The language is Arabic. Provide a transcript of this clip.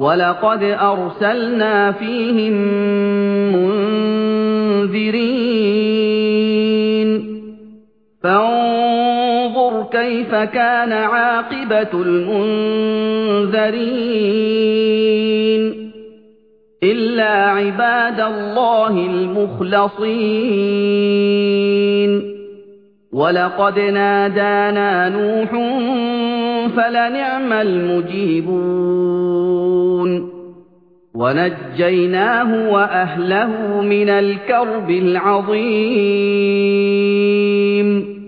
وَلَقَدْ أَرْسَلْنَا فِيهِم مُّنذِرِينَ فَانظُرْ كَيْفَ كَانَ عَاقِبَةُ الْمُنذَرِينَ إِلَّا عِبَادَ اللَّهِ الْمُخْلَصِينَ وَلَقَدْ نَادَانَا نُوحٌ فَلَنِعْمَ الْمُجِيبُونَ. وَنَجَّيْنَاهُ وَأَهْلَهُ مِنَ الْكَرْبِ الْعَظِيمِ.